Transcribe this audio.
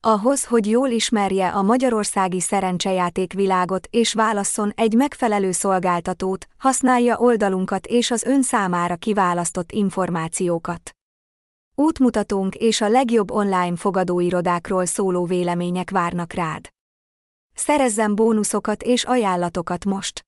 Ahhoz, hogy jól ismerje a magyarországi szerencsejáték világot és válasszon egy megfelelő szolgáltatót, használja oldalunkat és az ön számára kiválasztott információkat. Útmutatónk és a legjobb online fogadóirodákról szóló vélemények várnak rád. Szerezzen bónuszokat és ajánlatokat most!